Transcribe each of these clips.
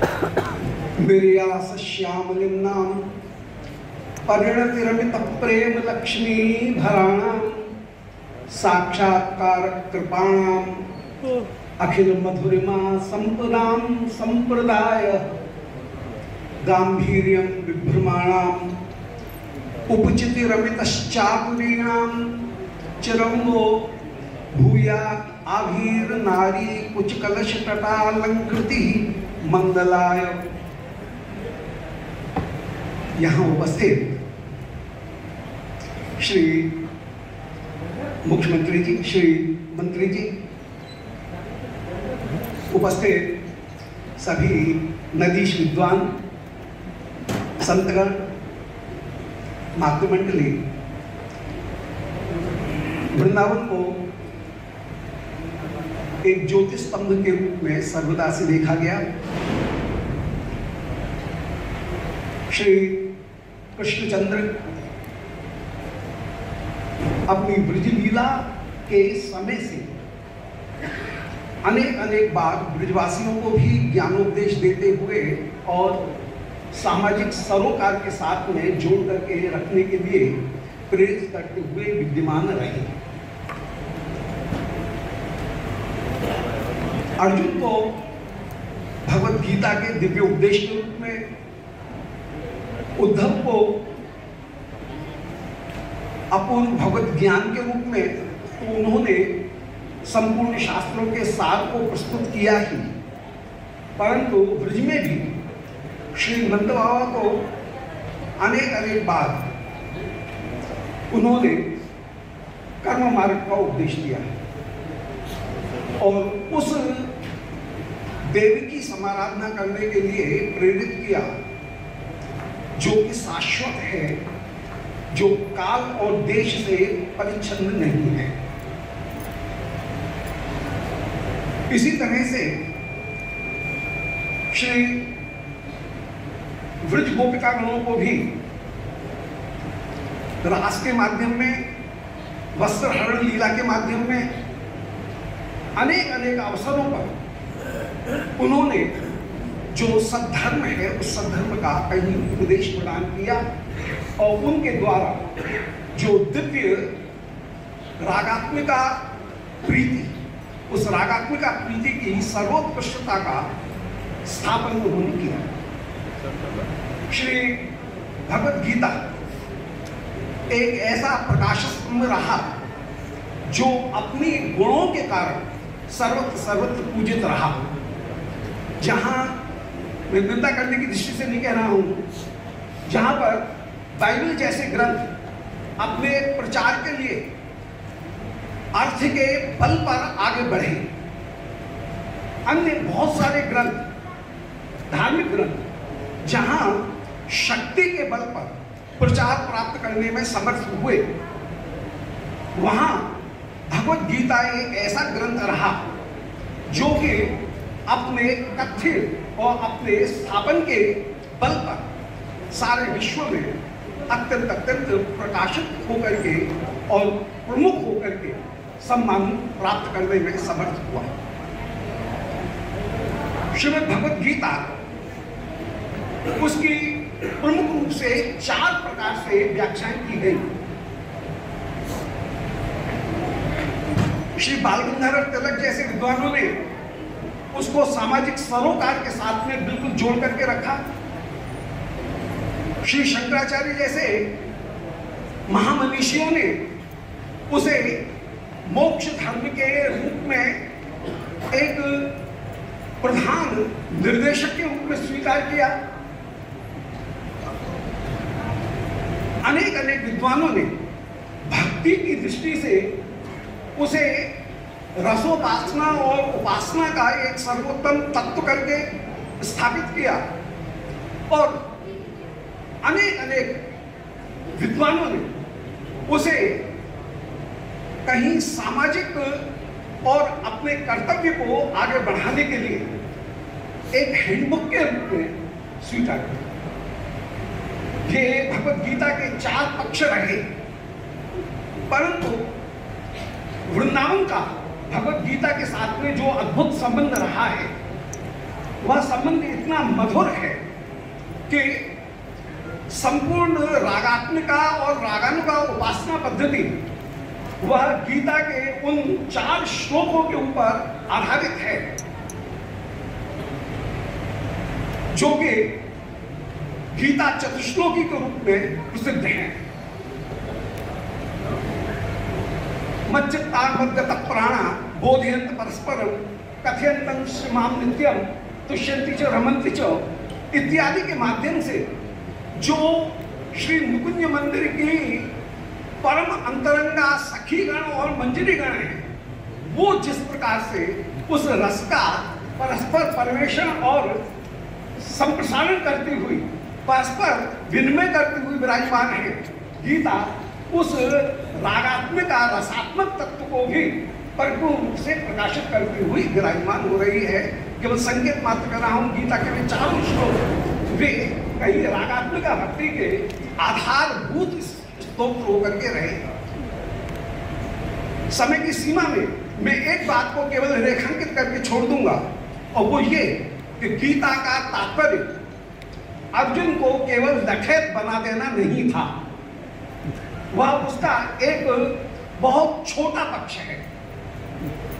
निर्यास श्यामलिम्नाम परिणतिरमित प्रेम लक्ष्मी धराणाम साक्षात्कार कृपाणाम, अखिल मधुरिमा संपदाम, संप्रदाय गांधीर्यम विभ्रमाणाम उपचितिरमितश्चातुरीणाम चिरंगो भूया आभीर नारी कुछ कलश तटालंकृति मंगलाय। यहाँ उपस्थित श्री मुख्यमंत्री जी, श्री मंत्री जी, उपस्थित सभी नदीश विद्वान, संतगण, मातृमंडली, वृंदावन को एक ज्योतिष स्तंभ के रूप में सर्वदा से देखा गया। श्री कृष्णचंद्र अपनी ब्रज लीला के समय से अनेक अनेक बार ब्रजवासियों को भी ज्ञानोपदेश देते हुए और सामाजिक सरोकार के साथ में जोड़ करके रखने के लिए प्रेरित करते हुए विद्यमान रहे। अर्जुन को भगवत गीता के दिव्य उपदेश के रूप में उद्धव को अपूर्ण भगवत ज्ञान के रूप में तो उन्होंने संपूर्ण शास्त्रों के सार को प्रस्तुत किया ही। परंतु ब्रज में भी श्री नंद बाबा को अनेक अनेक बार उन्होंने कर्म मार्ग का उपदेश दिया। और उस देव की समाराधना करने के लिए प्रेरित किया। जो कि शाश्वत है, जो काल और देश से परिच्छन्न नहीं है। इसी तरह से श्री व्रज गोपिका गणों को भी रास के माध्यम में, वस्त्र हरण लीला के माध्यम में अनेक अनेक अवसरों पर उन्होंने जो सद्धर्म है, उस सद्धर्म का कहीं उपदेश प्रदान किया और उनके द्वारा जो दिव्य रागात्मिका प्रीति, उस रागात्मिका प्रीति की सर्वोत्कृष्टता का स्थापन उन्होंने किया। श्री भगवत गीता एक ऐसा प्रकाश स्तंभ रहा जो अपने गुणों के कारण सर्वत्र सर्वत्र पूजित रहा, जहाँ मैं निंदा करने की दृष्टि से नहीं कह रहा हूँ। जहाँ पर बाइबल जैसे ग्रंथ अपने प्रचार के लिए अर्थ के बल पर आगे बढ़े। अन्य बहुत सारे ग्रंथ, धार्मिक ग्रंथ, जहाँ शक्ति के बल पर प्रचार प्राप्त करने में समर्थ हुए, वहाँ भगवत गीता एक ऐसा ग्रंथ रहा, जो कि अपने कथ्य और अपने स्थापन के बल पर सारे विश्व में अत्यंत अत्यंत प्रकाशित होकर के और प्रमुख होकर के सम्मान प्राप्त करने में समर्थ हुआ। श्रीमद भगवत गीता उसकी प्रमुख रूप से चार प्रकार से व्याख्या की गई। श्री बाल गंगाधर तिलक जैसे विद्वानों ने उसको सामाजिक सरोकार के साथ में बिल्कुल जोड़ करके रखा। श्री शंकराचार्य जैसे महामनीषियों ने उसे मोक्ष धर्म के रूप में एक प्रधान निर्देशक के रूप में स्वीकार किया। अनेक अनेक विद्वानों ने भक्ति की दृष्टि से उसे रसोपासना और उपासना का एक सर्वोत्तम तत्व करके स्थापित किया। और अनेक अनेक विद्वानों ने उसे कहीं सामाजिक और अपने कर्तव्य को आगे बढ़ाने के लिए एक हैंडबुक के रूप में स्वीकार किया। ये भगवत गीता के चार पक्ष रहे, परंतु वृंदावन का भगवत गीता के साथ में जो अद्भुत संबंध रहा है, वह संबंध इतना मधुर है कि संपूर्ण रागात्मिका और रागानुगा उपासना पद्धति, वह गीता के उन चार श्लोकों के ऊपर आधारित है, जो कि गीता चतुश्लोकी के रूप में प्रसिद्ध है। मज्जितागत प्राणा बोधयंत परस्पर कथयंत श्रीमाम नित्यम तुष्यंति च रमंति च इत्यादि के माध्यम से जो श्री मुकुंज मंदिर की परम अंतरंगा सखी गण और मंजरी गण है, वो जिस प्रकार से उस रस का परस्पर परवेशन और संप्रसारण करती हुई, परस्पर विनिमय करती हुई विराजमान है, गीता उस रागात्मक रसात्मक तत्व को भी परिपूर्ण रूप से प्रकाशित करती हुई विराजमान हो रही है। केवल संकेत मात्र कर रहा हूँ, गीता के चारों श्लोक। वे कहीं रागात्मक भक्ति के आधारभूत स्तोत्र होकर के रहे। समय की सीमा में मैं एक बात को केवल रेखांकित करके छोड़ दूँगा, और वो ये कि गीता का तात्पर्य अर्जुन को केवल लठेत बना देना नहीं था। वह उसका एक बहुत छोटा पक्ष है।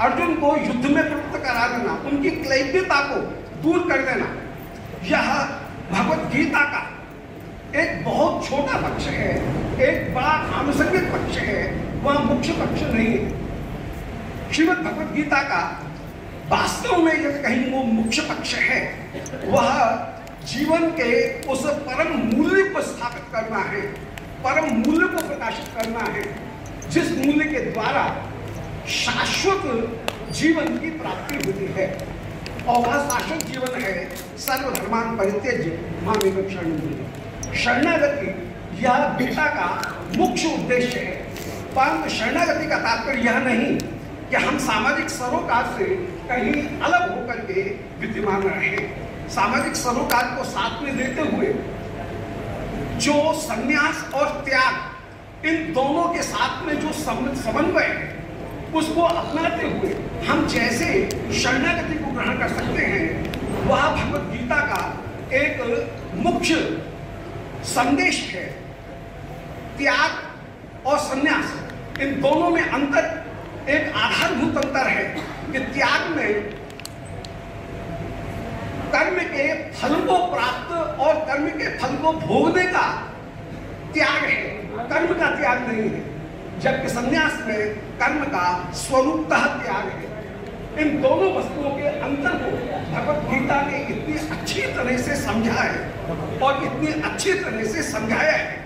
अर्जुन को युद्ध में प्रवृत्त करा देना, उनकी क्लैब्यता को दूर कर देना, यह भगवत गीता का एक बहुत छोटा पक्ष है, एक बड़ा आनुषंगिक पक्ष है, वह मुख्य पक्ष नहीं है। श्रीमद भगवत गीता का वास्तव में यदि कहीं वो मुख्य पक्ष है, वह जीवन के उस परम मूल्य को स्थापित करना है। परम मूल्य को प्रकाशित करना है, जिस मूल्य के द्वारा शाश्वत जीवन की प्राप्ति होती है। और वह शाश्वत जीवन है सर्वधर्मान परित्यज्य मामेव शरण शरणागति, यह गीता का मुख्य उद्देश्य है। परंतु शरणागति का तात्पर्य यह नहीं कि हम सामाजिक सरोकार से कहीं अलग होकर के विद्यमान रहे। सामाजिक सरोकार को साथ में लेते हुए जो संन्यास और त्याग इन दोनों के साथ में जो समन्वय है उसको अपनाते हुए हम जैसे शरणागति को ग्रहण कर सकते हैं, वह भगवत गीता का एक मुख्य संदेश है। त्याग और संन्यास, इन दोनों में अंतर, एक आधारभूत अंतर है कि त्याग में कर्म के फल को प्राप्त और कर्म के फल को भोगने का त्याग है। कर्म का त्याग नहीं है। जबकि संन्यास में कर्म का स्वरूपतः त्याग है। इन दोनों वस्तुओं के अंतर को भगवत गीता ने इतनी अच्छी तरह से समझा है और इतनी अच्छी तरह से समझाया है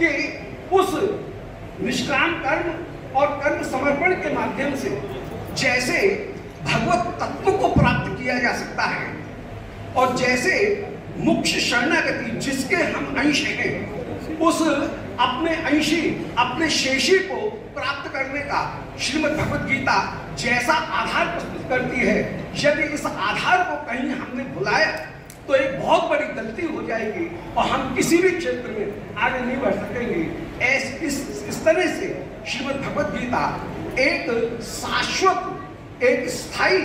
कि उस निष्काम कर्म और कर्म समर्पण के माध्यम से जैसे भगवत तत्व को प्राप्त किया जा सकता है और जैसे मुख्य शरणागति जिसके हम अंश हैं, उस अपने अंशी, अपने शेषी को प्राप्त करने का श्रीमद् भगवत गीता जैसा आधार प्रस्तुत करती है। यदि इस आधार को कहीं हमने भुलाया तो एक बहुत बड़ी गलती हो जाएगी और हम किसी भी क्षेत्र में आगे नहीं बढ़ सकेंगे। इस इस तरह से श्रीमद् भगवत गीता एक शाश्वत, एक स्थायी,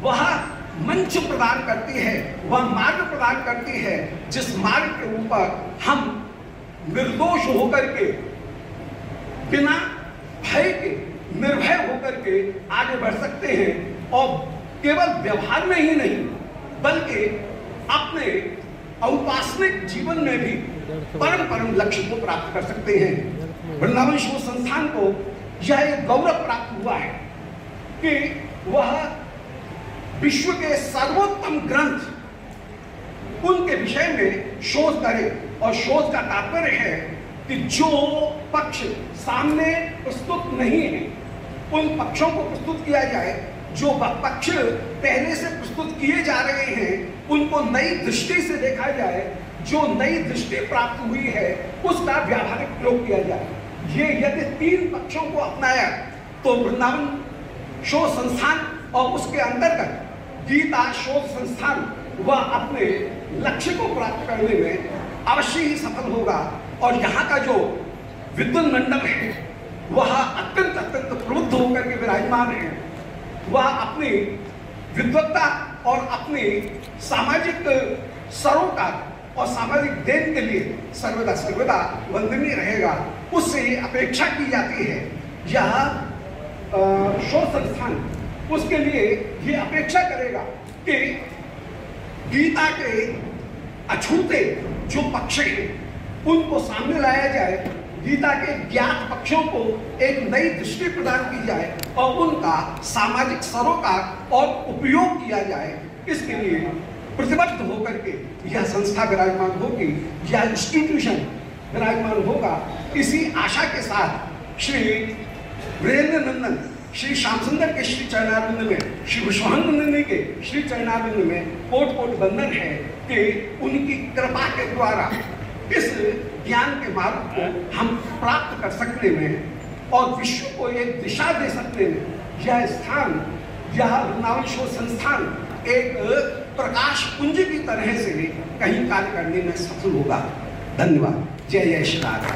वह मंच प्रदान करती है, वह मार्ग प्रदान करती है, जिस मार्ग के ऊपर हम निर्दोष होकर के, बिना भय के, निर्भय होकर के आगे बढ़ सकते हैं। और केवल व्यवहार में ही नहीं, बल्कि अपने औपासनिक जीवन में भी परम परम लक्ष्य को प्राप्त कर सकते हैं। वृंदावन शोध संस्थान को यह एक गौरव प्राप्त हुआ है कि वह विश्व के सर्वोत्तम ग्रंथ। उनके विषय में शोध करें और शोध का तात्पर्य है कि जो पक्ष सामने प्रस्तुत नहीं है, उन पक्षों को प्रस्तुत किया जाए। जो पक्ष पहले से प्रस्तुत किए जा रहे हैं, उनको नई दृष्टि से देखा जाए। जो नई दृष्टि प्राप्त हुई है, उसका व्यावहारिक प्रयोग किया जाए। ये यदि तीन पक्षों को अपनाया तो वृंदावन शो संस्थान और उसके अंतर्गत गीता शोध संस्थान वह अपने लक्ष्य को प्राप्त करने में अवश्य ही सफल होगा। और यहाँ का जो विद्युत मंडल है, वह अत्यंत अत्यंत प्रबुद्ध होकर के विराजमान है। वह अपनी विद्वत्ता और अपने सामाजिक सरोकार और सामाजिक देन के लिए सर्वदा सर्वदा वंदनीय रहेगा। उससे अपेक्षा की जाती है। यह शोध संस्थान उसके लिए ये अपेक्षा करेगा कि गीता के अछूते जो पक्ष हैं, उनको सामने लाया जाए, गीता के ज्ञात पक्षों को एक नई दृष्टि प्रदान की जाए और उनका सामाजिक सरोकार और उपयोग किया जाए। इसके लिए प्रतिबद्ध होकर के यह संस्था विराजमान होगी, यह इंस्टीट्यूशन विराजमान होगा। इसी आशा के साथ श्री वीरेंद्र नंदन श्री श्याम सुंदर के श्री चरणारिंद में, श्री विश्वानंद के श्री चरणारिंद में कोट कोट बंधन है कि उनकी कृपा के द्वारा इस ज्ञान के मार्ग को हम प्राप्त कर सकने में और विश्व को एक दिशा दे सकने में यह स्थान, यह शोध संस्थान एक प्रकाश पुंज की तरह से कहीं कार्य करने में सफल होगा। धन्यवाद। जय जय श्री राधा।